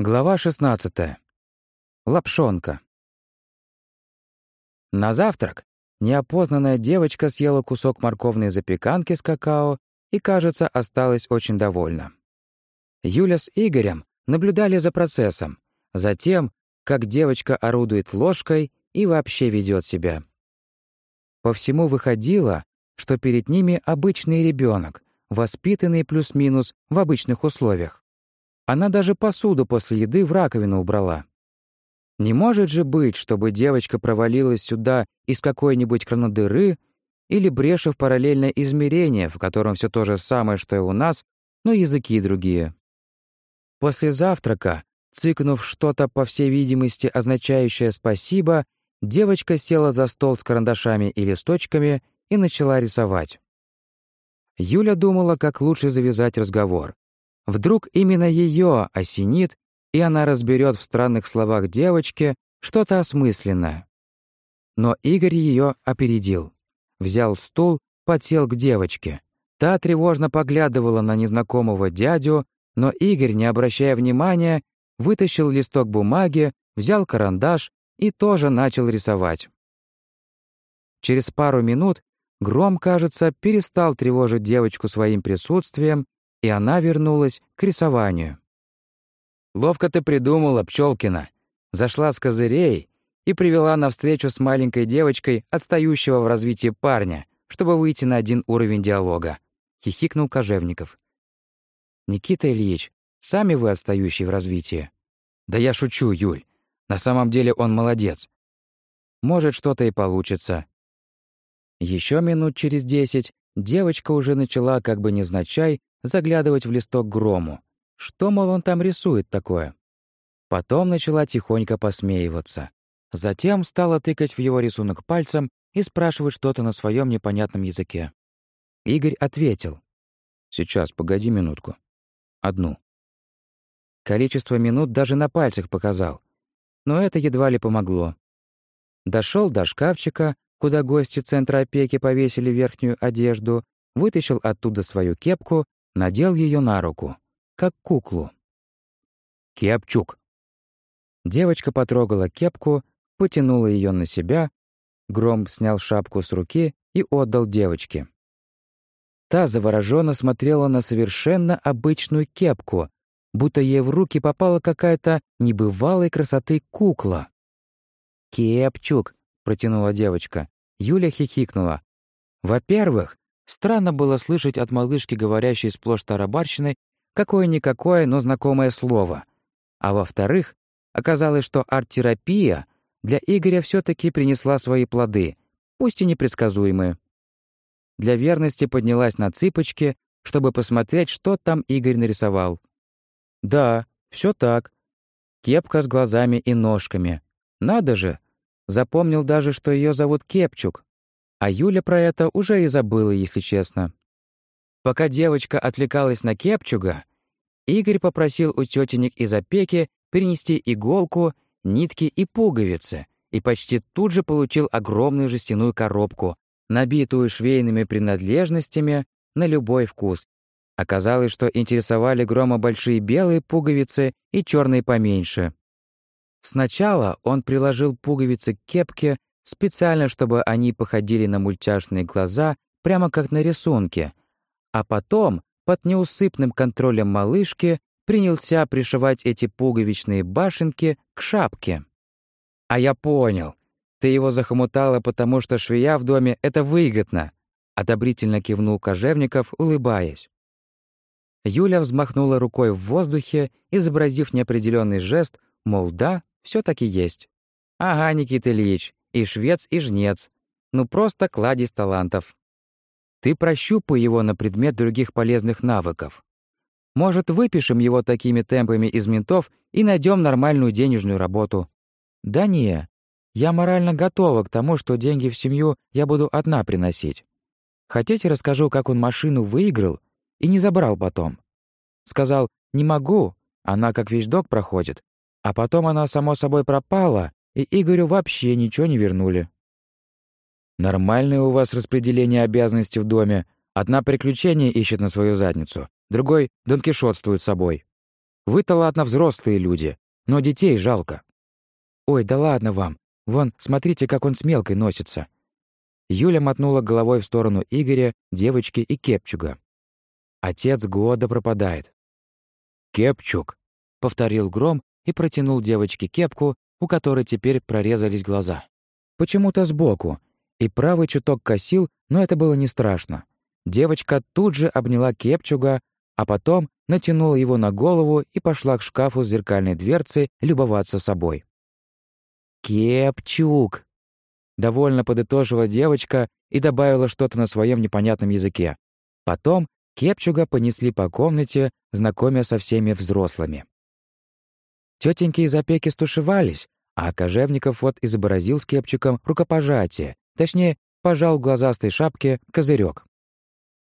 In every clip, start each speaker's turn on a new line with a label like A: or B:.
A: Глава 16. Лапшонка. На завтрак неопознанная девочка съела кусок морковной запеканки с какао и, кажется, осталась очень довольна. Юля с Игорем наблюдали за процессом, за тем, как девочка орудует ложкой и вообще ведет себя. По всему выходило, что перед ними обычный ребенок, воспитанный плюс-минус в обычных условиях. Она даже посуду после еды в раковину убрала. Не может же быть, чтобы девочка провалилась сюда из какой-нибудь кранодыры или бреши в параллельное измерение, в котором все то же самое, что и у нас, но языки другие. После завтрака, цыкнув что-то, по всей видимости, означающее «спасибо», девочка села за стол с карандашами и листочками и начала рисовать. Юля думала, как лучше завязать разговор. Вдруг именно ее осенит, и она разберет в странных словах девочки что-то осмысленное. Но Игорь ее опередил. Взял стул, подсел к девочке. Та тревожно поглядывала на незнакомого дядю, но Игорь, не обращая внимания, вытащил листок бумаги, взял карандаш и тоже начал рисовать. Через пару минут Гром, кажется, перестал тревожить девочку своим присутствием и она вернулась к рисованию. «Ловко ты придумала, Пчелкина. Зашла с козырей и привела на встречу с маленькой девочкой, отстающего в развитии парня, чтобы выйти на один уровень диалога», — хихикнул Кожевников. «Никита Ильич, сами вы отстающий в развитии». «Да я шучу, Юль. На самом деле он молодец. Может, что-то и получится». Еще минут через десять девочка уже начала, как бы невзначай, заглядывать в листок грому. Что, мол, он там рисует такое? Потом начала тихонько посмеиваться. Затем стала тыкать в его рисунок пальцем и спрашивать что-то на своем непонятном языке. Игорь ответил. «Сейчас, погоди минутку. Одну». Количество минут даже на пальцах показал. Но это едва ли помогло. Дошел до шкафчика, куда гости центра опеки повесили верхнюю одежду, вытащил оттуда свою кепку надел ее на руку, как куклу. «Кепчук!» Девочка потрогала кепку, потянула ее на себя, Гром снял шапку с руки и отдал девочке. Та завороженно смотрела на совершенно обычную кепку, будто ей в руки попала какая-то небывалой красоты кукла. «Кепчук», — протянула девочка. Юля хихикнула. «Во-первых, Странно было слышать от малышки, говорящей сплошь тарабарщиной, какое-никакое, но знакомое слово. А во-вторых, оказалось, что арт-терапия для Игоря все таки принесла свои плоды, пусть и непредсказуемые. Для верности поднялась на цыпочки, чтобы посмотреть, что там Игорь нарисовал. Да, все так. Кепка с глазами и ножками. Надо же! Запомнил даже, что ее зовут Кепчук. А Юля про это уже и забыла, если честно. Пока девочка отвлекалась на кепчуга, Игорь попросил у тетенек из опеки принести иголку, нитки и пуговицы, и почти тут же получил огромную жестяную коробку, набитую швейными принадлежностями на любой вкус. Оказалось, что интересовали Грома большие белые пуговицы и черные поменьше. Сначала он приложил пуговицы к кепке специально, чтобы они походили на мультяшные глаза, прямо как на рисунке, а потом, под неусыпным контролем малышки, принялся пришивать эти пуговичные башенки к шапке. «А я понял. Ты его захомутала, потому что швея в доме — это выгодно», — одобрительно кивнул Кожевников, улыбаясь. Юля взмахнула рукой в воздухе, изобразив неопределенный жест, мол, да, все таки есть. «Ага, Никита Ильич, и швец, и жнец. Ну просто кладезь талантов. Ты прощупай его на предмет других полезных навыков. Может, выпишем его такими темпами из ментов и найдем нормальную денежную работу. Да не, я морально готова к тому, что деньги в семью я буду одна приносить. Хотите, расскажу, как он машину выиграл и не забрал потом? Сказал, не могу, она как вещдок проходит. А потом она, само собой, пропала, и Игорю вообще ничего не вернули. Нормальное у вас распределение обязанностей в доме. Одна приключение ищет на свою задницу, другой донкишотствует собой. Вы-то ладно взрослые люди, но детей жалко. Ой, да ладно вам. Вон, смотрите, как он с мелкой носится. Юля мотнула головой в сторону Игоря, девочки и Кепчуга. Отец года пропадает. «Кепчуг», — повторил Гром и протянул девочке кепку, у которой теперь прорезались глаза. Почему-то сбоку. И правый чуток косил, но это было не страшно. Девочка тут же обняла Кепчуга, а потом натянула его на голову и пошла к шкафу с зеркальной дверцей любоваться собой. «Кепчуг!» Довольно подытожила девочка и добавила что-то на своем непонятном языке. Потом Кепчуга понесли по комнате, знакомя со всеми взрослыми. Тетеньки из опеки стушевались, а Кожевников вот изобразил с Кепчиком рукопожатие, точнее, пожал глазастой шапке козырек.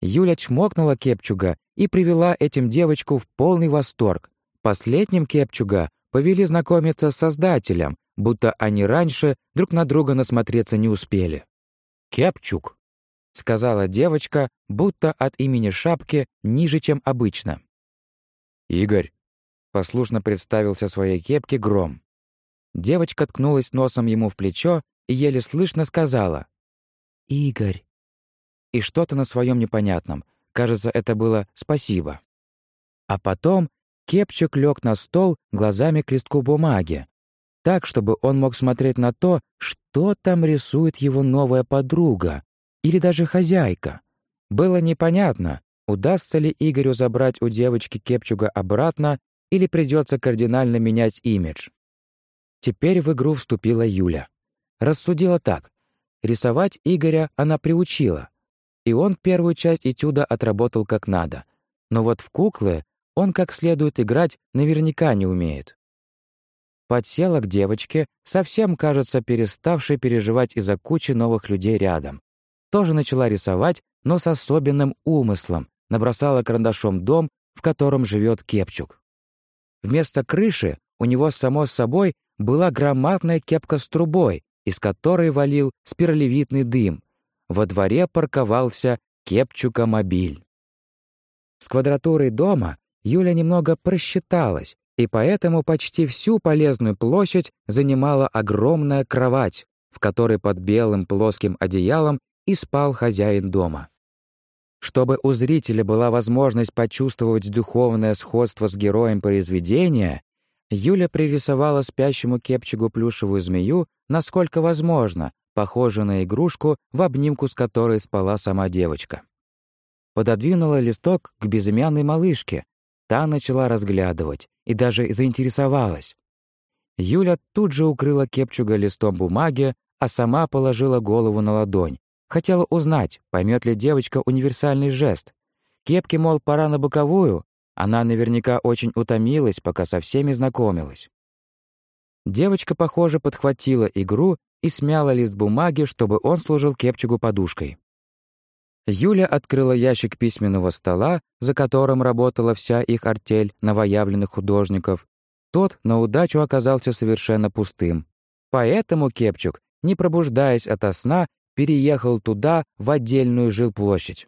A: Юля чмокнула Кепчуга и привела этим девочку в полный восторг. Последним Кепчуга повели знакомиться с создателем, будто они раньше друг на друга насмотреться не успели. «Кепчук», — сказала девочка, будто от имени шапки ниже, чем обычно. «Игорь», — послушно представился своей кепке Гром. Девочка ткнулась носом ему в плечо и еле слышно сказала «Игорь». И что-то на своем непонятном. Кажется, это было «спасибо». А потом Кепчик лег на стол глазами к листку бумаги, так, чтобы он мог смотреть на то, что там рисует его новая подруга или даже хозяйка. Было непонятно, удастся ли Игорю забрать у девочки Кепчуга обратно или придется кардинально менять имидж. Теперь в игру вступила Юля. Рассудила так. Рисовать Игоря она приучила, и он первую часть этюда отработал как надо. Но вот в куклы он как следует играть наверняка не умеет подсела к девочке, совсем, кажется, переставшей переживать из-за кучи новых людей рядом. Тоже начала рисовать, но с особенным умыслом, набросала карандашом дом, в котором живет Кепчук. Вместо крыши у него, само собой, была громадная кепка с трубой, из которой валил спиралевидный дым. Во дворе парковался Кепчука-мобиль. С квадратурой дома Юля немного просчиталась, и поэтому почти всю полезную площадь занимала огромная кровать, в которой под белым плоским одеялом и спал хозяин дома. Чтобы у зрителя была возможность почувствовать духовное сходство с героем произведения, Юля пририсовала спящему кепчигу плюшевую змею, насколько возможно, похожую на игрушку, в обнимку с которой спала сама девочка. Пододвинула листок к безымянной малышке, Та начала разглядывать и даже заинтересовалась. Юля тут же укрыла кепчуга листом бумаги, а сама положила голову на ладонь. Хотела узнать, поймет ли девочка универсальный жест. Кепке, мол, пора на боковую. Она наверняка очень утомилась, пока со всеми знакомилась. Девочка, похоже, подхватила игру и смяла лист бумаги, чтобы он служил кепчугу подушкой. Юля открыла ящик письменного стола, за которым работала вся их артель новоявленных художников. Тот на удачу оказался совершенно пустым. Поэтому Кепчук, не пробуждаясь ото сна, переехал туда, в отдельную жилплощадь.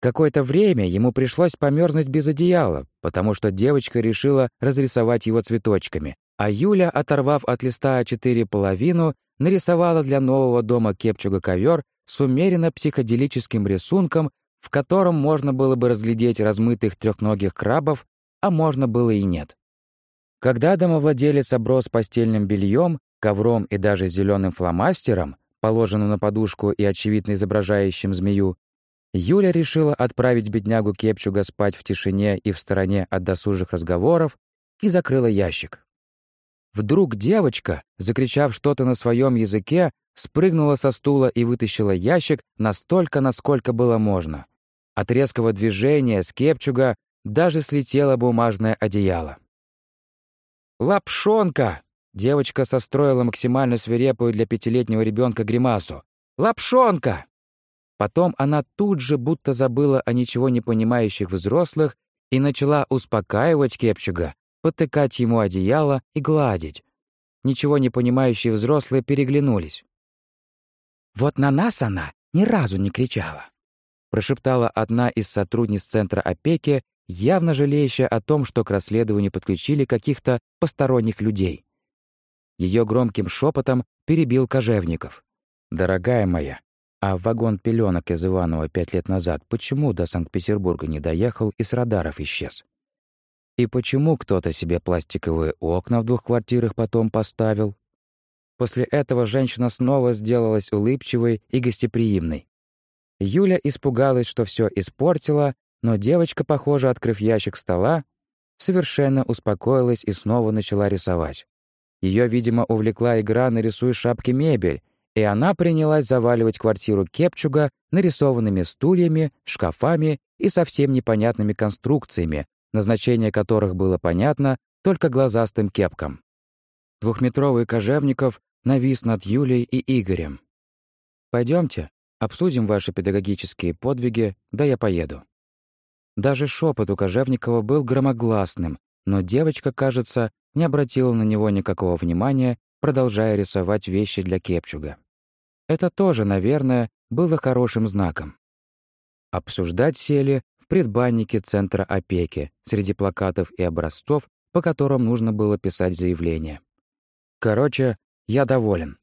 A: Какое-то время ему пришлось померзнуть без одеяла, потому что девочка решила разрисовать его цветочками, а Юля, оторвав от листа А4 половину, нарисовала для нового дома Кепчуга ковер с умеренно психоделическим рисунком, в котором можно было бы разглядеть размытых трехногих крабов, а можно было и нет. Когда домовладелец оброс постельным бельем, ковром и даже зеленым фломастером, положенным на подушку и очевидно изображающим змею, Юля решила отправить беднягу Кепчуга спать в тишине и в стороне от досужих разговоров и закрыла ящик. Вдруг девочка, закричав что-то на своем языке, спрыгнула со стула и вытащила ящик настолько, насколько было можно. От резкого движения с кепчуга даже слетело бумажное одеяло. «Лапшонка!» Девочка состроила максимально свирепую для пятилетнего ребенка гримасу. «Лапшонка!» Потом она тут же будто забыла о ничего не понимающих взрослых и начала успокаивать Кепчуга, потыкать ему одеяло и гладить. Ничего не понимающие взрослые переглянулись. «Вот на нас она ни разу не кричала», — прошептала одна из сотрудниц Центра опеки явно жалеющая о том, что к расследованию подключили каких-то посторонних людей. Ее громким шепотом перебил Кожевников. «Дорогая моя, а вагон пеленок из Иванова пять лет назад почему до Санкт-Петербурга не доехал и с радаров исчез? И почему кто-то себе пластиковые окна в двух квартирах потом поставил? После этого женщина снова сделалась улыбчивой и гостеприимной. Юля испугалась, что все испортила, но девочка, похоже, открыв ящик стола, совершенно успокоилась и снова начала рисовать. Ее, видимо, увлекла игра «Нарисуй шапки мебель», и она принялась заваливать квартиру Кепчуга нарисованными стульями, шкафами и совсем непонятными конструкциями, назначение которых было понятно только глазастым кепкам. Двухметровый Кожевников навис над Юлей и Игорем. Пойдемте, обсудим ваши педагогические подвиги, да я поеду». Даже шепот у Кожевникова был громогласным, но девочка, кажется, не обратила на него никакого внимания, продолжая рисовать вещи для Кепчуга. Это тоже, наверное, было хорошим знаком. Обсуждать сели в предбаннике Центра опеки среди плакатов и образцов, по которым нужно было писать заявление. Короче, я доволен.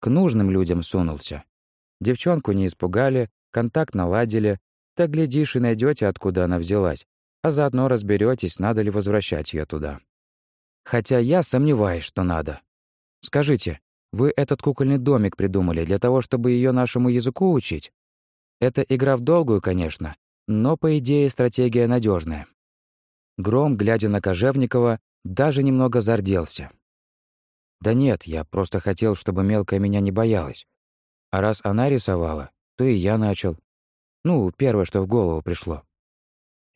A: К нужным людям сунулся. Девчонку не испугали, контакт наладили, так, глядишь, и найдете, откуда она взялась, а заодно разберетесь, надо ли возвращать ее туда. Хотя я сомневаюсь, что надо. Скажите, вы этот кукольный домик придумали для того, чтобы ее нашему языку учить? Это игра в долгую, конечно, но, по идее, стратегия надежная. Гром, глядя на Кожевникова, даже немного зарделся. Да нет, я просто хотел, чтобы мелкая меня не боялась. А раз она рисовала, то и я начал. Ну, первое, что в голову пришло.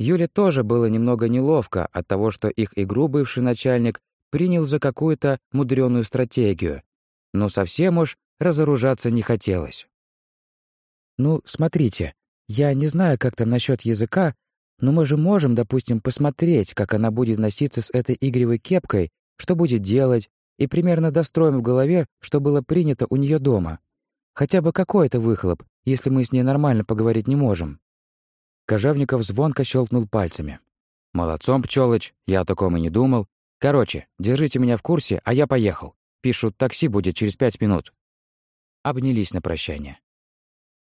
A: Юле тоже было немного неловко от того, что их игру бывший начальник принял за какую-то мудреную стратегию, но совсем уж разоружаться не хотелось. «Ну, смотрите, я не знаю, как там насчет языка, но мы же можем, допустим, посмотреть, как она будет носиться с этой игривой кепкой, что будет делать, и примерно достроим в голове, что было принято у нее дома. Хотя бы какой-то выхлоп, если мы с ней нормально поговорить не можем». Кожевников звонко щелкнул пальцами. «Молодцом, пчелыч, я о таком и не думал. Короче, держите меня в курсе, а я поехал. Пишут, такси будет через пять минут». Обнялись на прощание.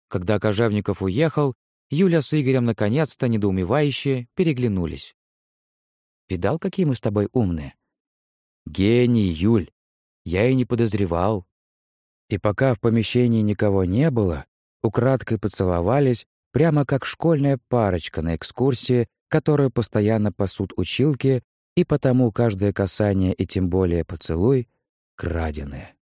A: Когда Кожевников уехал, Юля с Игорем наконец-то, недоумевающие, переглянулись. «Видал, какие мы с тобой умные?» Гений, Юль. Я и не подозревал. И пока в помещении никого не было, украдкой поцеловались, прямо как школьная парочка на экскурсии, которую постоянно пасут училки, и потому каждое касание и тем более поцелуй — краденые.